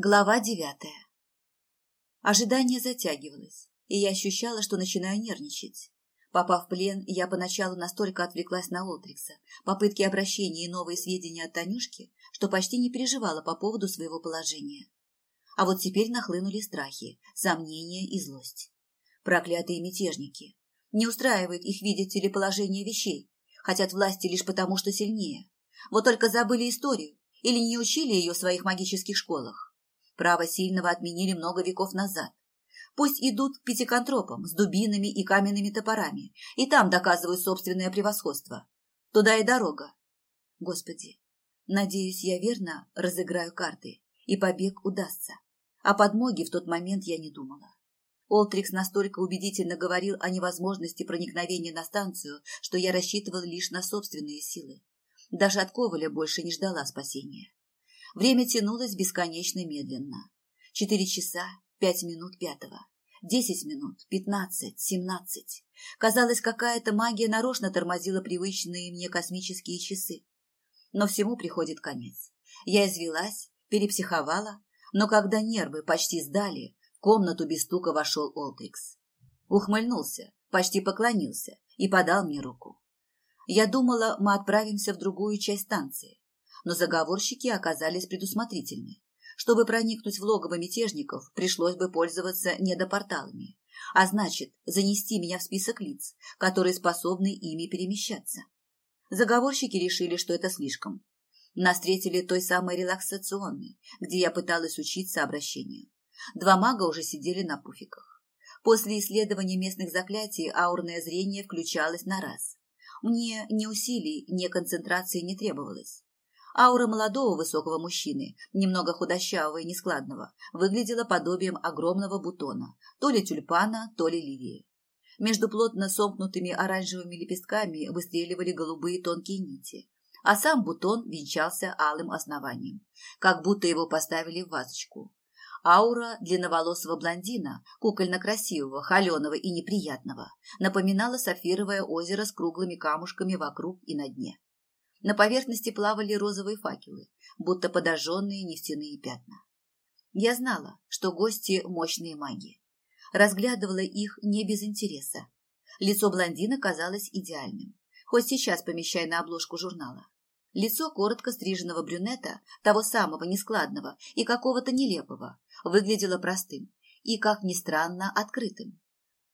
Глава девятая. Ожидание затягивалось, и я ощущала, что начинаю нервничать. Попав в плен, я поначалу настолько отвлеклась на Олтрикса, попытки обращения и новые сведения от Танюшки, что почти не переживала по поводу своего положения. А вот теперь нахлынули страхи, сомнения и злость. Проклятые мятежники. Не устраивает их видеть телеположение вещей. Хотят власти лишь потому, что сильнее. Вот только забыли историю или не учили ее в своих магических школах. Право сильного отменили много веков назад. Пусть идут к пятиконтропам с дубинами и каменными топорами, и там доказывают собственное превосходство. Туда и дорога. Господи, надеюсь, я верно разыграю карты, и побег удастся. О подмоге в тот момент я не думала. Олтрикс настолько убедительно говорил о невозможности проникновения на станцию, что я рассчитывала лишь на собственные силы. Даже от Коваля больше не ждала спасения. Время тянулось бесконечно медленно. Четыре часа, пять минут пятого. Десять минут, пятнадцать, семнадцать. Казалось, какая-то магия нарочно тормозила привычные мне космические часы. Но всему приходит конец. Я извелась, перепсиховала, но когда нервы почти сдали, в комнату без стука вошел Олтрикс. Ухмыльнулся, почти поклонился и подал мне руку. Я думала, мы отправимся в другую часть станции, но заговорщики оказались предусмотрительны. Чтобы проникнуть в логово мятежников, пришлось бы пользоваться недопорталами, а значит, занести меня в список лиц, которые способны ими перемещаться. Заговорщики решили, что это слишком. Нас встретили той самой релаксационной, где я пыталась учиться обращению. Два мага уже сидели на пуфиках. После исследования местных заклятий аурное зрение включалось на раз. Мне ни усилий, ни концентрации не требовалось. Аура молодого высокого мужчины, немного худощавого и нескладного, выглядела подобием огромного бутона, то ли тюльпана, то ли лилии. Между плотно сомкнутыми оранжевыми лепестками выстреливали голубые тонкие нити, а сам бутон венчался алым основанием, как будто его поставили в вазочку. Аура длинноволосого блондина, кукольно-красивого, холеного и неприятного, напоминала сапфировое озеро с круглыми камушками вокруг и на дне. На поверхности плавали розовые факелы, будто подожженные нефтяные пятна. Я знала, что гости – мощные маги. Разглядывала их не без интереса. Лицо блондина казалось идеальным, хоть сейчас помещая на обложку журнала. Лицо коротко стриженного брюнета, того самого нескладного и какого-то нелепого, выглядело простым и, как ни странно, открытым.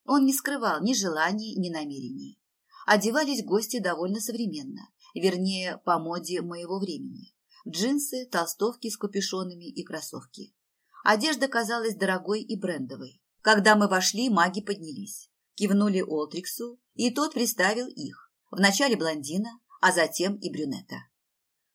Он не скрывал ни желаний, ни намерений. Одевались гости довольно современно, вернее, по моде моего времени. Джинсы, толстовки с капюшонами и кроссовки. Одежда казалась дорогой и брендовой. Когда мы вошли, маги поднялись. Кивнули Олтриксу, и тот представил их. Вначале блондина, а затем и брюнета.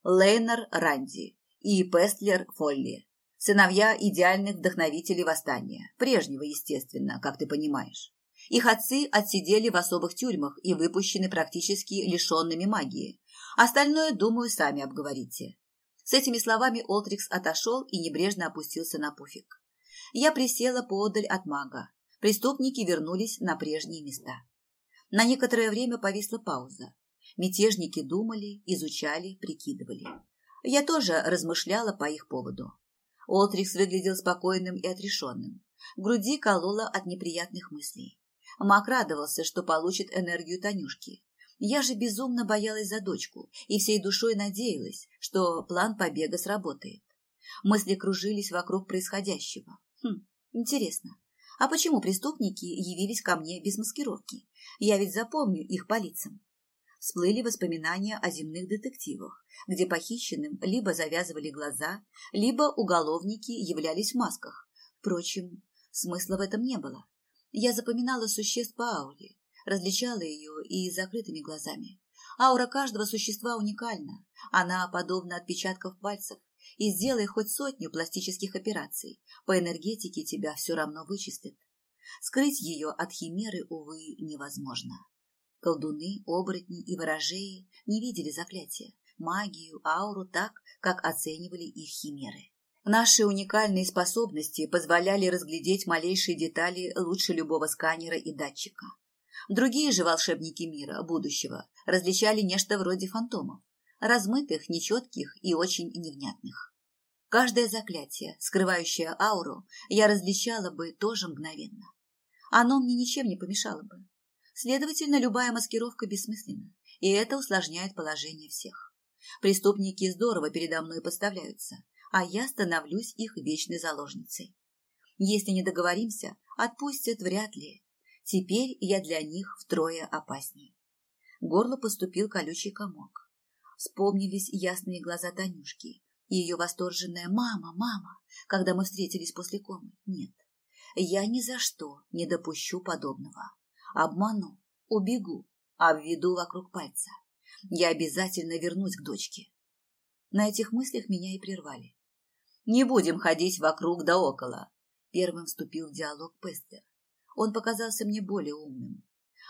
Лейнер Ранди и Пестлер Фолли. Сыновья идеальных вдохновителей восстания. Прежнего, естественно, как ты понимаешь. Их отцы отсидели в особых тюрьмах и выпущены практически лишенными магии, Остальное, думаю, сами обговорите. С этими словами Олтрикс отошел и небрежно опустился на пуфик. Я присела поодаль от мага. Преступники вернулись на прежние места. На некоторое время повисла пауза. Мятежники думали, изучали, прикидывали. Я тоже размышляла по их поводу. Олтрикс выглядел спокойным и отрешенным. Груди кололо от неприятных мыслей. Маг радовался, что получит энергию Танюшки. Я же безумно боялась за дочку и всей душой надеялась, что план побега сработает. Мысли кружились вокруг происходящего. Хм, интересно, а почему преступники явились ко мне без маскировки? Я ведь запомню их по лицам. Всплыли воспоминания о земных детективах, где похищенным либо завязывали глаза, либо уголовники являлись в масках. Впрочем, смысла в этом не было. Я запоминала существ по ауре, различала ее и закрытыми глазами. Аура каждого существа уникальна. Она подобна отпечатков пальцев. И сделай хоть сотню пластических операций, по энергетике тебя все равно вычистят. Скрыть ее от химеры, увы, невозможно. Колдуны, оборотни и ворожеи не видели заклятия, магию, ауру так, как оценивали их химеры. Наши уникальные способности позволяли разглядеть малейшие детали лучше любого сканера и датчика. Другие же волшебники мира, будущего, различали нечто вроде фантомов, размытых, нечетких и очень невнятных. Каждое заклятие, скрывающее ауру, я различала бы тоже мгновенно. Оно мне ничем не помешало бы. Следовательно, любая маскировка бессмысленна, и это усложняет положение всех. Преступники здорово передо мной поставляются, а я становлюсь их вечной заложницей. Если не договоримся, отпустят вряд ли. Теперь я для них втрое опасней. Горло поступил колючий комок. Вспомнились ясные глаза Танюшки, ее восторженная «мама, мама», когда мы встретились после комы. Нет, я ни за что не допущу подобного. Обману, убегу, обведу вокруг пальца. Я обязательно вернусь к дочке. На этих мыслях меня и прервали. Не будем ходить вокруг да около. Первым вступил в диалог Пестер. Он показался мне более умным.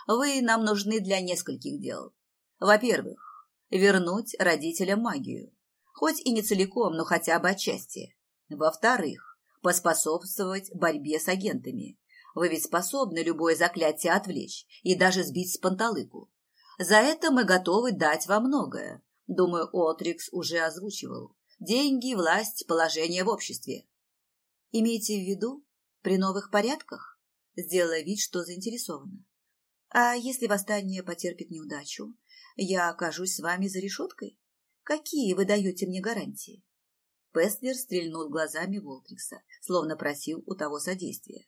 Вы нам нужны для нескольких дел. Во-первых, вернуть родителям магию хоть и не целиком, но хотя бы отчасти. Во-вторых, поспособствовать борьбе с агентами. Вы ведь способны любое заклятие отвлечь и даже сбить с панталыку. За это мы готовы дать вам многое. Думаю, Отрикс уже озвучивал. Деньги, власть, положение в обществе. Имейте в виду, при новых порядках, сделала вид, что заинтересована. А если восстание потерпит неудачу, я окажусь с вами за решеткой? Какие вы даете мне гарантии? Песлер стрельнул глазами Волтрикса, словно просил у того содействия.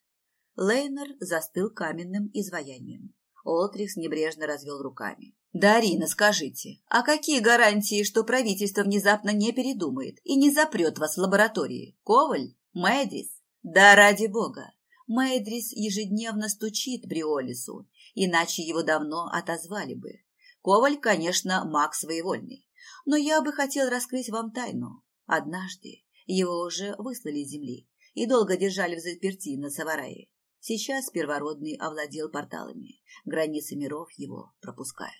Лейнер застыл каменным изваянием. Олтрикс небрежно развел руками. «Дарина, скажите, а какие гарантии, что правительство внезапно не передумает и не запрет вас в лаборатории? Коваль? Мэдрис? Да ради бога! Мэдрис ежедневно стучит Бриолису, иначе его давно отозвали бы. Коваль, конечно, маг своевольный, но я бы хотел раскрыть вам тайну. Однажды его уже выслали с земли и долго держали в заперти на Саварае. Сейчас первородный овладел порталами, границы миров его пропускают.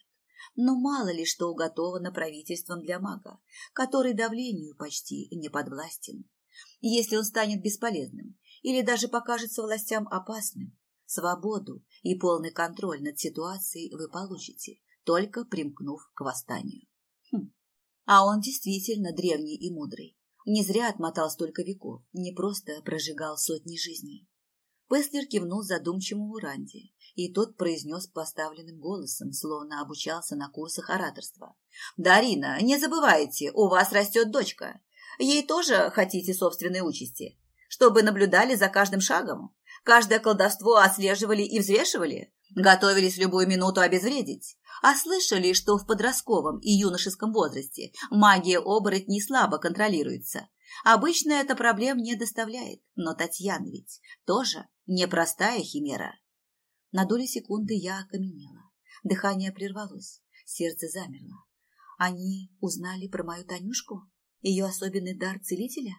Но мало ли что уготовано правительством для мага, который давлению почти не подвластен. Если он станет бесполезным или даже покажется властям опасным, свободу и полный контроль над ситуацией вы получите, только примкнув к восстанию. Хм. А он действительно древний и мудрый. Не зря отмотал столько веков, не просто прожигал сотни жизней. Песлер кивнул задумчивому Ранди, и тот произнес поставленным голосом, словно обучался на курсах ораторства. «Дарина, не забывайте, у вас растет дочка. Ей тоже хотите собственной участи? Чтобы наблюдали за каждым шагом? Каждое колдовство отслеживали и взвешивали? Готовились любую минуту обезвредить? А слышали, что в подростковом и юношеском возрасте магия оборотней слабо контролируется? Обычно это проблем не доставляет, но Татьяна ведь тоже непростая химера. На долю секунды я окаменела. Дыхание прервалось, сердце замерло. Они узнали про мою Танюшку? Ее особенный дар целителя?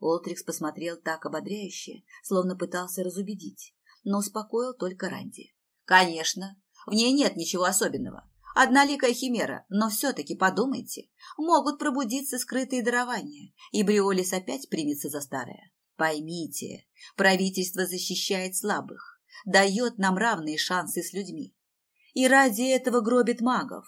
Олтрикс посмотрел так ободряюще, словно пытался разубедить, но успокоил только Ранди. «Конечно, в ней нет ничего особенного. Одноликая химера, но все-таки подумайте, могут пробудиться скрытые дарования, и Бриолис опять примется за старое. Поймите, правительство защищает слабых, дает нам равные шансы с людьми. И ради этого гробит магов.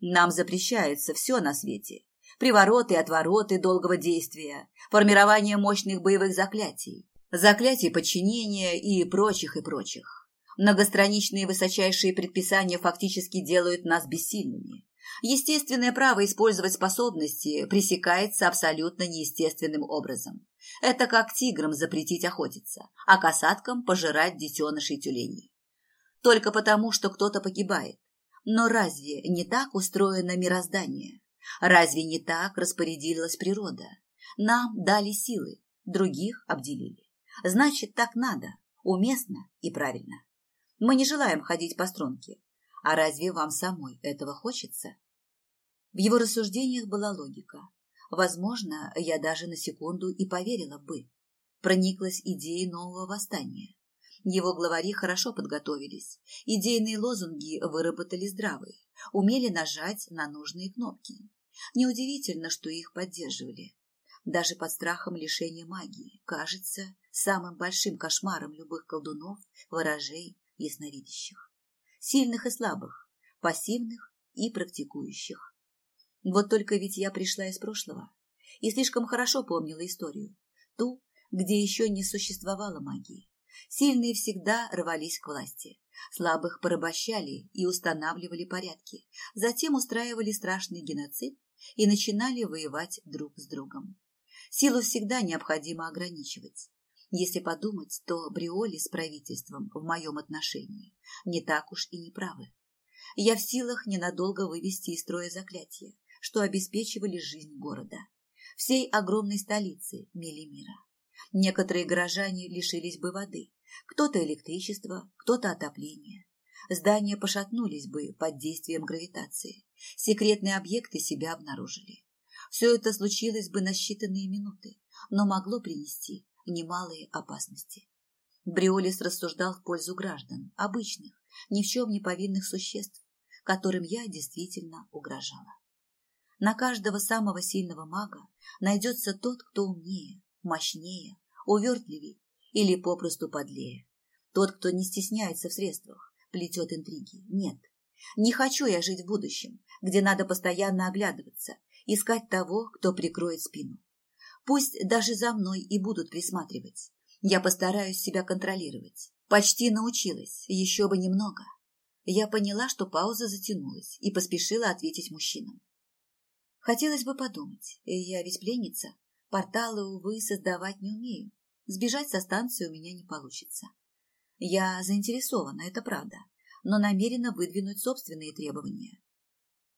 Нам запрещается все на свете. Привороты отвороты долгого действия, формирование мощных боевых заклятий, заклятий подчинения и прочих и прочих. Многостраничные высочайшие предписания фактически делают нас бессильными. Естественное право использовать способности пресекается абсолютно неестественным образом. Это как тиграм запретить охотиться, а касаткам пожирать детенышей тюленей. Только потому, что кто-то погибает. Но разве не так устроено мироздание? Разве не так распорядилась природа? Нам дали силы, других обделили. Значит, так надо, уместно и правильно. Мы не желаем ходить по струнке. А разве вам самой этого хочется? В его рассуждениях была логика. Возможно, я даже на секунду и поверила бы. Прониклась идеей нового восстания. Его главари хорошо подготовились, идейные лозунги выработали здравые, умели нажать на нужные кнопки. Неудивительно, что их поддерживали. Даже под страхом лишения магии, кажется, самым большим кошмаром любых колдунов, ворожей ясновидящих, сильных и слабых, пассивных и практикующих. Вот только ведь я пришла из прошлого, и слишком хорошо помнила историю. Ту, где еще не существовало магии. Сильные всегда рвались к власти. Слабых порабощали и устанавливали порядки. Затем устраивали страшный геноцид и начинали воевать друг с другом. Силу всегда необходимо ограничивать. Если подумать, то Бриоли с правительством в моем отношении не так уж и не правы. Я в силах ненадолго вывести из строя заклятия, что обеспечивали жизнь города, всей огромной столицы Мелимира. Некоторые горожане лишились бы воды, кто-то электричества, кто-то отопления. Здания пошатнулись бы под действием гравитации. Секретные объекты себя обнаружили. Все это случилось бы на считанные минуты, но могло принести немалые опасности. Бриолис рассуждал в пользу граждан, обычных, ни в чем не повинных существ, которым я действительно угрожала. На каждого самого сильного мага найдется тот, кто умнее, мощнее, увертливее или попросту подлее. Тот, кто не стесняется в средствах, плетет интриги. Нет, не хочу я жить в будущем, где надо постоянно оглядываться, искать того, кто прикроет спину. Пусть даже за мной и будут присматривать. Я постараюсь себя контролировать. Почти научилась, еще бы немного. Я поняла, что пауза затянулась и поспешила ответить мужчинам. Хотелось бы подумать, я ведь пленница, порталы, увы, создавать не умею. Сбежать со станции у меня не получится. Я заинтересована, это правда, но намерена выдвинуть собственные требования.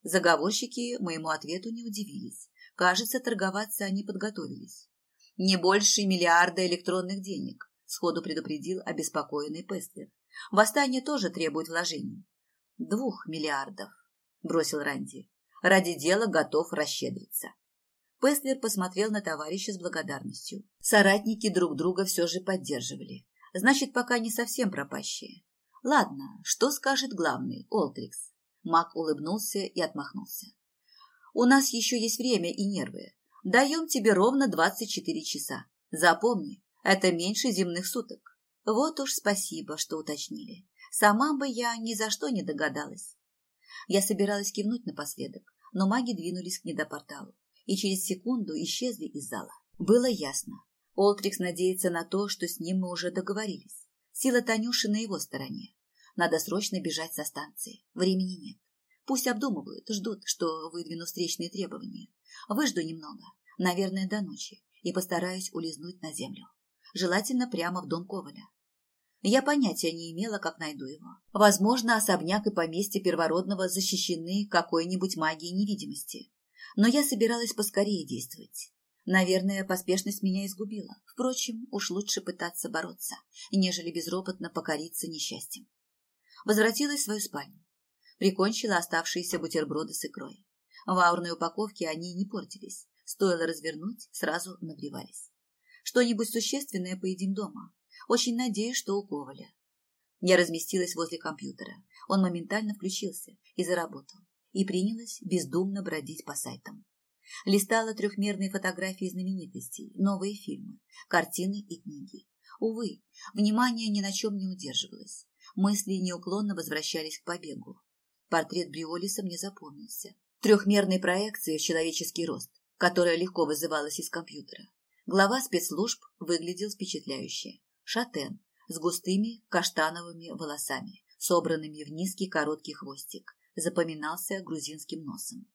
Заговорщики моему ответу не удивились. Кажется, торговаться они подготовились. Не больше миллиарда электронных денег, сходу предупредил обеспокоенный Пестлер. Восстание тоже требует вложений. Двух миллиардов, бросил Ранди. Ради дела готов расщедриться. Пестлер посмотрел на товарища с благодарностью. Соратники друг друга все же поддерживали. Значит, пока не совсем пропащие. Ладно, что скажет главный, Олтрикс? Мак улыбнулся и отмахнулся. У нас еще есть время и нервы. Даем тебе ровно 24 часа. Запомни, это меньше земных суток. Вот уж спасибо, что уточнили. Сама бы я ни за что не догадалась. Я собиралась кивнуть напоследок, но маги двинулись к недопорталу и через секунду исчезли из зала. Было ясно. Олтрикс надеется на то, что с ним мы уже договорились. Сила Танюши на его стороне. Надо срочно бежать со станции. Времени нет. Пусть обдумывают, ждут, что выдвину встречные требования. Выжду немного, наверное, до ночи, и постараюсь улизнуть на землю. Желательно прямо в дом Коваля. Я понятия не имела, как найду его. Возможно, особняк и поместье первородного защищены какой-нибудь магией невидимости. Но я собиралась поскорее действовать. Наверное, поспешность меня изгубила. Впрочем, уж лучше пытаться бороться, нежели безропотно покориться несчастьем. Возвратилась в свою спальню прикончила оставшиеся бутерброды с икрой. В аурной упаковке они не портились. Стоило развернуть, сразу нагревались. Что-нибудь существенное поедим дома. Очень надеюсь, что у Коваля. Я разместилась возле компьютера. Он моментально включился и заработал. И принялась бездумно бродить по сайтам. Листала трехмерные фотографии знаменитостей, новые фильмы, картины и книги. Увы, внимание ни на чем не удерживалось. Мысли неуклонно возвращались к побегу. Портрет Бриолиса мне запомнился. Трехмерной проекции в человеческий рост, которая легко вызывалась из компьютера. Глава спецслужб выглядел впечатляюще. Шатен с густыми каштановыми волосами, собранными в низкий короткий хвостик, запоминался грузинским носом.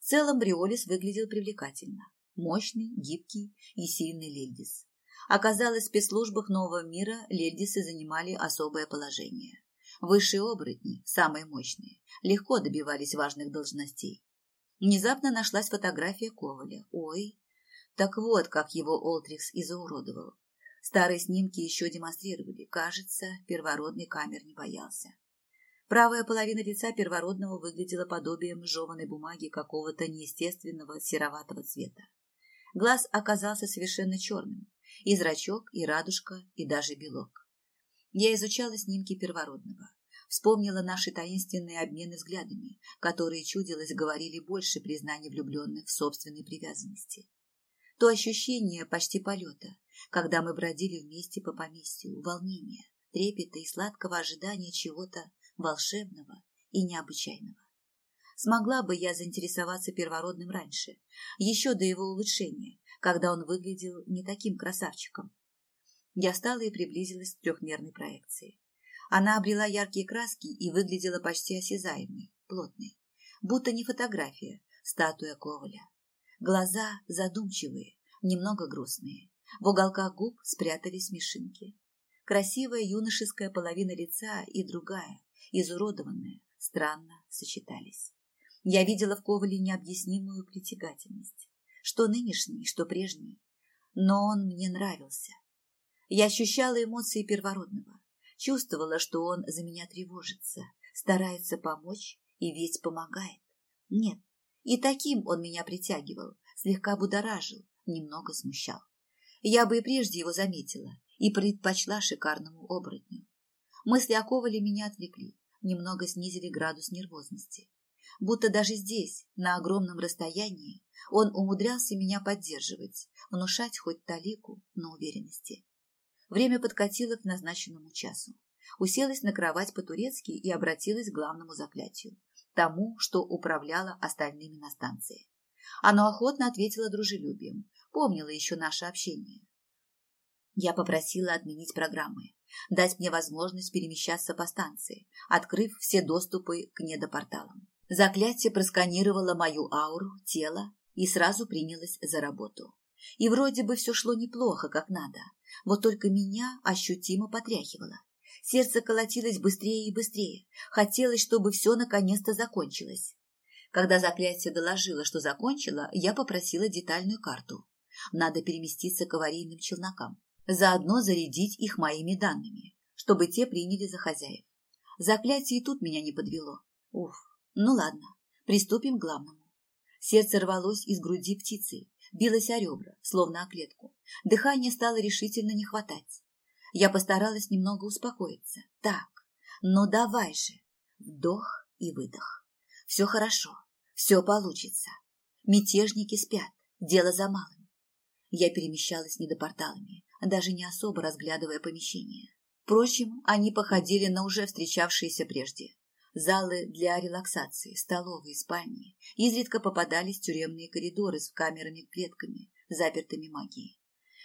В целом Бриолис выглядел привлекательно. Мощный, гибкий и сильный Лельдис. Оказалось, в спецслужбах нового мира Лельдисы занимали особое положение. Высшие оборотни, самые мощные, легко добивались важных должностей. Внезапно нашлась фотография Коваля. Ой, так вот, как его Олтрикс изуродовал. Старые снимки еще демонстрировали. Кажется, первородный камер не боялся. Правая половина лица первородного выглядела подобием жеванной бумаги какого-то неестественного сероватого цвета. Глаз оказался совершенно черным. И зрачок, и радужка, и даже белок. Я изучала снимки первородного. Вспомнила наши таинственные обмены взглядами, которые, чудилось, говорили больше признания влюбленных в собственной привязанности. То ощущение почти полета, когда мы бродили вместе по поместью, волнение, трепета и сладкого ожидания чего-то волшебного и необычайного. Смогла бы я заинтересоваться первородным раньше, еще до его улучшения, когда он выглядел не таким красавчиком. Я встала и приблизилась к трехмерной проекции. Она обрела яркие краски и выглядела почти осязаемой, плотной, будто не фотография, статуя Коваля. Глаза задумчивые, немного грустные. В уголках губ спрятались смешинки. Красивая юношеская половина лица и другая, изуродованная, странно сочетались. Я видела в Ковале необъяснимую притягательность. Что нынешний, что прежний. Но он мне нравился. Я ощущала эмоции первородного. Чувствовала, что он за меня тревожится, старается помочь и ведь помогает. Нет, и таким он меня притягивал, слегка будоражил, немного смущал. Я бы и прежде его заметила и предпочла шикарному оборотню. Мысли о Ковале меня отвлекли, немного снизили градус нервозности будто даже здесь, на огромном расстоянии, он умудрялся меня поддерживать, внушать хоть талику, но уверенности. Время подкатило к назначенному часу. Уселась на кровать по-турецки и обратилась к главному заклятию, тому, что управляло остальными на станции. Оно охотно ответило дружелюбием, помнило еще наше общение. Я попросила отменить программы, дать мне возможность перемещаться по станции, открыв все доступы к недопорталам. Заклятие просканировало мою ауру, тело и сразу принялось за работу. И вроде бы все шло неплохо, как надо, вот только меня ощутимо потряхивало. Сердце колотилось быстрее и быстрее, хотелось, чтобы все наконец-то закончилось. Когда заклятие доложило, что закончило, я попросила детальную карту. Надо переместиться к аварийным челнокам, заодно зарядить их моими данными, чтобы те приняли за хозяев. Заклятие и тут меня не подвело. Уф, ну ладно, приступим к главному. Сердце рвалось из груди птицей, билось о ребра, словно о клетку. Дыхание стало решительно не хватать. Я постаралась немного успокоиться. Так, ну давай же. Вдох и выдох. Все хорошо, все получится. Мятежники спят, дело за малым. Я перемещалась недопорталами, даже не особо разглядывая помещение. Впрочем, они походили на уже встречавшиеся прежде залы для релаксации, столовые, спальни. Изредка попадались тюремные коридоры с камерами-клетками, запертыми магией.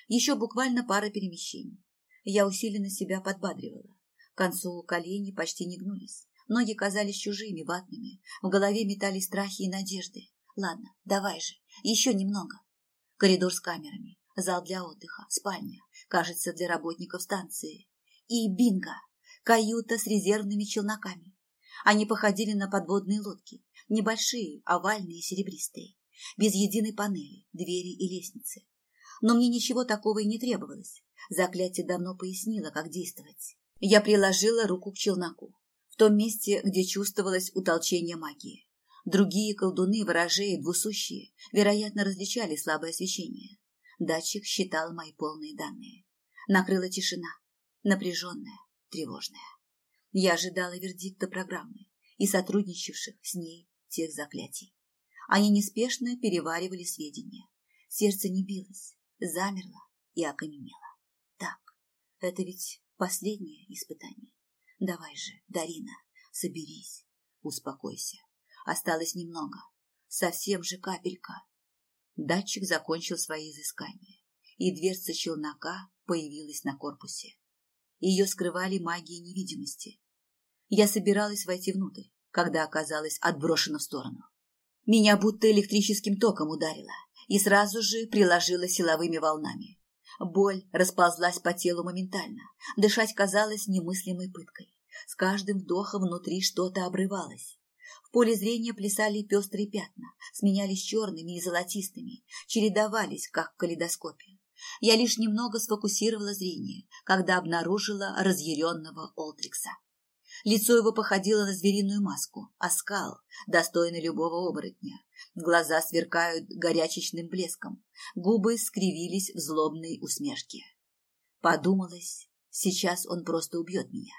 Еще буквально пара перемещений. Я усиленно себя подбадривала. К концу колени почти не гнулись. Ноги казались чужими, ватными. В голове метались страхи и надежды. Ладно, давай же, еще немного. Коридор с камерами, зал для отдыха, спальня, кажется, для работников станции. И бинго! Каюта с резервными челноками. Они походили на подводные лодки, небольшие, овальные, серебристые, без единой панели, двери и лестницы. Но мне ничего такого и не требовалось. Заклятие давно пояснило, как действовать. Я приложила руку к челноку, в том месте, где чувствовалось утолчение магии. Другие колдуны, ворожеи, двусущие, вероятно, различали слабое освещение. Датчик считал мои полные данные. Накрыла тишина, напряженная, тревожная. Я ожидала вердикта программы и сотрудничавших с ней тех заклятий. Они неспешно переваривали сведения. Сердце не билось, замерло и окаменело. Так, это ведь последнее испытание. Давай же, Дарина, соберись, успокойся. Осталось немного, совсем же капелька. Датчик закончил свои изыскания, и дверца челнока появилась на корпусе. Ее скрывали магии невидимости. Я собиралась войти внутрь, когда оказалась отброшена в сторону. Меня будто электрическим током ударило и сразу же приложило силовыми волнами. Боль расползлась по телу моментально, дышать казалось немыслимой пыткой. С каждым вдохом внутри что-то обрывалось. В поле зрения плясали пестрые пятна, сменялись черными и золотистыми, чередовались, как в калейдоскопе. Я лишь немного сфокусировала зрение, когда обнаружила разъяренного Олтрикса. Лицо его походило на звериную маску, оскал, достойный любого оборотня. Глаза сверкают горячечным блеском, губы скривились в злобной усмешке. Подумалось, сейчас он просто убьет меня.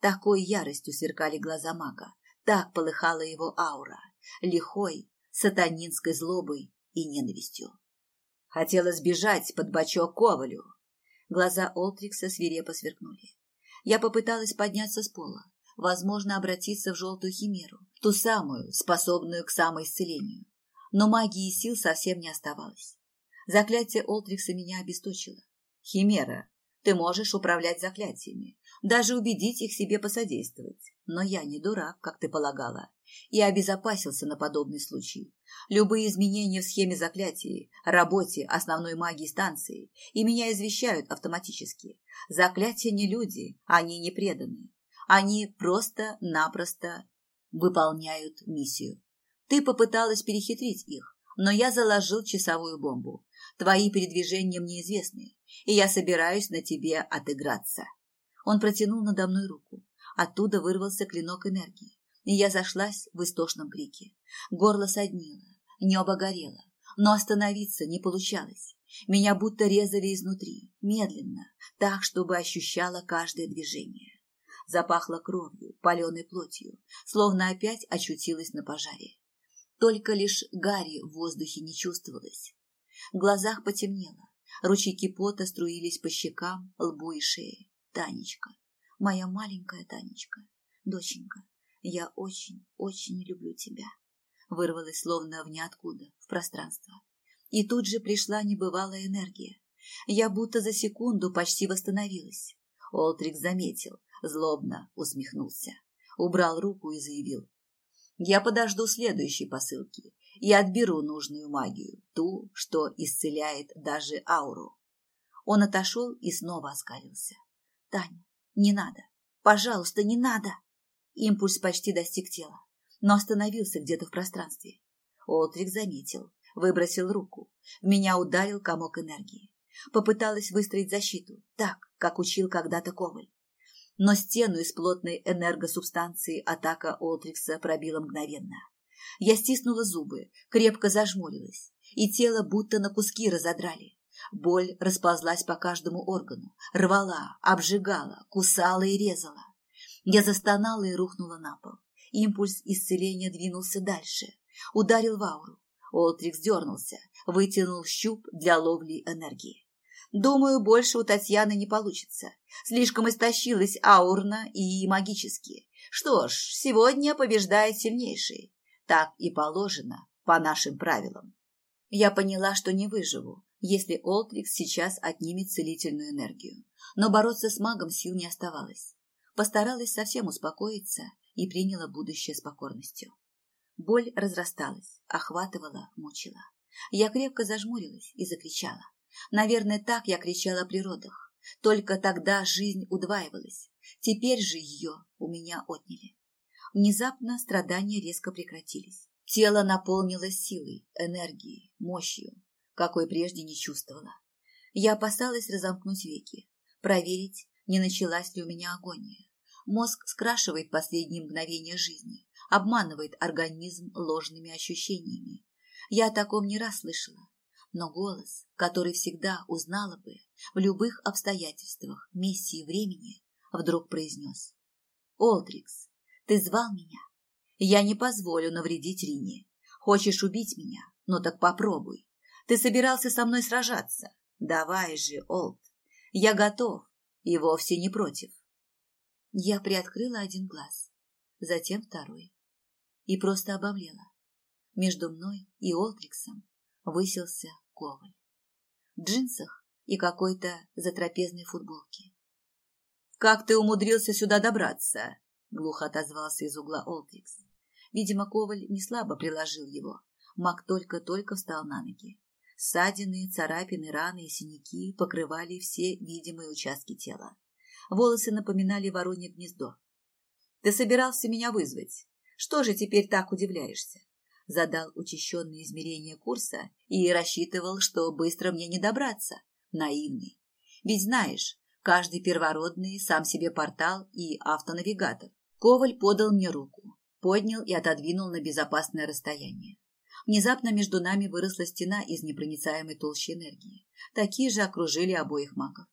Такой яростью сверкали глаза мага, так полыхала его аура, лихой, сатанинской злобой и ненавистью. Хотела сбежать под бочок Ковалю. Глаза Олтрикса свирепо сверкнули. Я попыталась подняться с пола, возможно, обратиться в желтую химеру, Ту самую, способную к самоисцелению. Но магии сил совсем не оставалось. Заклятие Олтрикса меня обесточило. Химера, ты можешь управлять заклятиями, даже убедить их себе посодействовать. Но я не дурак, как ты полагала, и обезопасился на подобный случай. Любые изменения в схеме заклятий, работе основной магии станции, и меня извещают автоматически. Заклятия не люди, они не преданы. Они просто-напросто выполняют миссию. Ты попыталась перехитрить их, но я заложил часовую бомбу. Твои передвижения мне известны, и я собираюсь на тебе отыграться. Он протянул надо мной руку. Оттуда вырвался клинок энергии, и я зашлась в истошном крике. Горло соднило, небо горело, но остановиться не получалось. Меня будто резали изнутри, медленно, так, чтобы ощущала каждое движение. Запахло кровью, паленой плотью, словно опять очутилась на пожаре. Только лишь гари в воздухе не чувствовалось. В глазах потемнело, ручейки пота струились по щекам, лбу и шее. Танечка, моя маленькая Танечка, доченька, я очень, очень люблю тебя. Вырвалась словно в ниоткуда, в пространство. И тут же пришла небывалая энергия. Я будто за секунду почти восстановилась. Олтрик заметил, злобно усмехнулся, убрал руку и заявил. Я подожду следующей посылки и отберу нужную магию, ту, что исцеляет даже ауру. Он отошел и снова оскалился. Таня, не надо. Пожалуйста, не надо. Импульс почти достиг тела, но остановился где-то в пространстве. Олтрик заметил, выбросил руку. В меня ударил комок энергии. Попыталась выстроить защиту, так, как учил когда-то Коваль. Но стену из плотной энергосубстанции атака Олтрикса пробила мгновенно. Я стиснула зубы, крепко зажмурилась, и тело будто на куски разодрали. Боль расползлась по каждому органу, рвала, обжигала, кусала и резала. Я застонала и рухнула на пол. Импульс исцеления двинулся дальше. Ударил в ауру. Олтрикс дернулся, вытянул щуп для ловли энергии. Думаю, больше у Татьяны не получится. Слишком истощилась аурно и магически. Что ж, сегодня побеждает сильнейший. Так и положено по нашим правилам. Я поняла, что не выживу, если Олтрикс сейчас отнимет целительную энергию. Но бороться с магом сил не оставалось. Постаралась совсем успокоиться и приняла будущее с покорностью. Боль разрасталась, охватывала, мучила. Я крепко зажмурилась и закричала. Наверное, так я кричала при родах. Только тогда жизнь удваивалась. Теперь же ее у меня отняли. Внезапно страдания резко прекратились. Тело наполнилось силой, энергией, мощью какой прежде не чувствовала. Я опасалась разомкнуть веки, проверить, не началась ли у меня агония. Мозг скрашивает последние мгновения жизни, обманывает организм ложными ощущениями. Я о таком не раз слышала, но голос, который всегда узнала бы в любых обстоятельствах, месте и времени, вдруг произнес. «Олдрикс, ты звал меня? Я не позволю навредить Рине. Хочешь убить меня? Ну так попробуй. Ты собирался со мной сражаться. Давай же, Олд. Я готов и вовсе не против. Я приоткрыла один глаз, затем второй. И просто обомлела. Между мной и Олдриксом высился коваль. В джинсах и какой-то затрапезной футболке. «Как ты умудрился сюда добраться?» — глухо отозвался из угла Олдрикс. Видимо, Коваль не слабо приложил его. Мак только-только встал на ноги. Ссадины, царапины, раны и синяки покрывали все видимые участки тела. Волосы напоминали воронье гнездо. «Ты собирался меня вызвать. Что же теперь так удивляешься?» Задал учащенные измерения курса и рассчитывал, что быстро мне не добраться. Наивный. Ведь знаешь, каждый первородный сам себе портал и автонавигатор. Коваль подал мне руку, поднял и отодвинул на безопасное расстояние. Внезапно между нами выросла стена из непроницаемой толщи энергии. Такие же окружили обоих магов.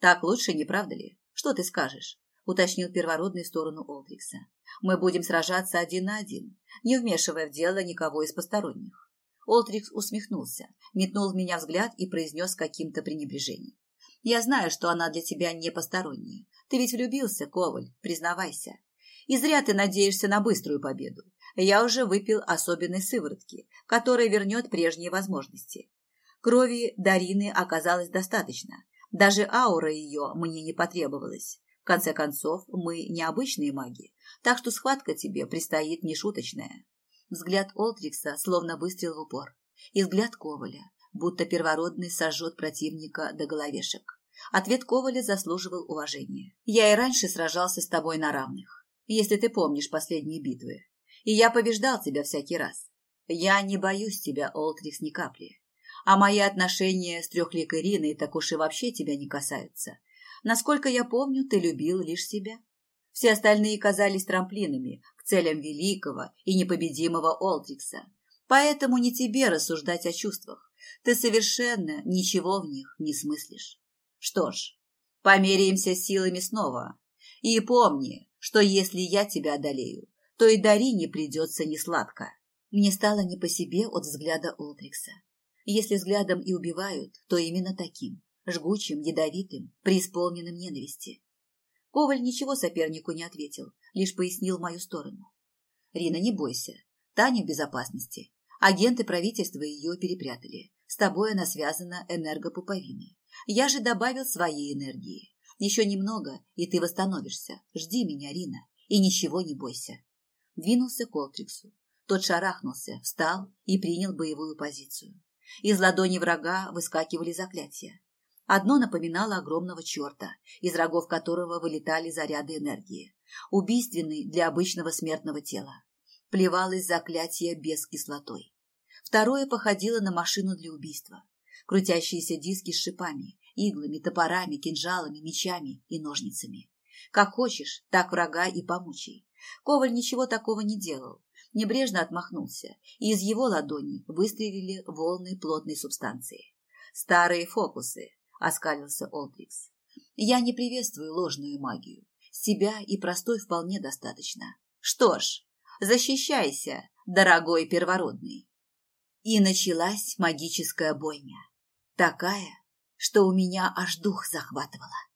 «Так лучше, не правда ли? Что ты скажешь?» — уточнил первородный в сторону Олдрикса. «Мы будем сражаться один на один, не вмешивая в дело никого из посторонних». Олдрикс усмехнулся, метнул в меня взгляд и произнес каким-то пренебрежением. «Я знаю, что она для тебя не посторонняя. Ты ведь влюбился, Коваль, признавайся. И зря ты надеешься на быструю победу. Я уже выпил особенной сыворотки, которая вернет прежние возможности. Крови Дарины оказалось достаточно. Даже аура ее мне не потребовалась. В конце концов, мы не обычные маги, так что схватка тебе предстоит нешуточная. Взгляд Олтрикса словно выстрел в упор. И взгляд Коваля, будто первородный сожжет противника до головешек. Ответ Коваля заслуживал уважения. «Я и раньше сражался с тобой на равных, если ты помнишь последние битвы. И я побеждал тебя всякий раз. Я не боюсь тебя, Олтрикс, ни капли. А мои отношения с трехликой Риной так уж и вообще тебя не касаются. Насколько я помню, ты любил лишь себя. Все остальные казались трамплинами к целям великого и непобедимого Олтрикса. Поэтому не тебе рассуждать о чувствах. Ты совершенно ничего в них не смыслишь. Что ж, померяемся силами снова. И помни, что если я тебя одолею, то и Дарине придется несладко. Мне стало не по себе от взгляда Олтрикса. Если взглядом и убивают, то именно таким, жгучим, ядовитым, преисполненным ненависти. Коваль ничего сопернику не ответил, лишь пояснил мою сторону. «Рина, не бойся. Таня в безопасности. Агенты правительства ее перепрятали. С тобой она связана энергопуповиной. Я же добавил своей энергии. Еще немного, и ты восстановишься. Жди меня, Рина, и ничего не бойся». Двинулся к Олтриксу. Тот шарахнулся, встал и принял боевую позицию. Из ладони врага выскакивали заклятия. Одно напоминало огромного черта, из рогов которого вылетали заряды энергии, убийственный для обычного смертного тела. Плевалось заклятие без кислотой. Второе походило на машину для убийства. Крутящиеся диски с шипами, иглами, топорами, кинжалами, мечами и ножницами. Как хочешь, так врага и помучай. Коваль ничего такого не делал, небрежно отмахнулся, и из его ладони выстрелили волны плотной субстанции. «Старые фокусы», — оскалился Олдрикс. «Я не приветствую ложную магию. Себя и простой вполне достаточно. Что ж, защищайся, дорогой первородный». И началась магическая бойня. Такая, что у меня аж дух захватывало.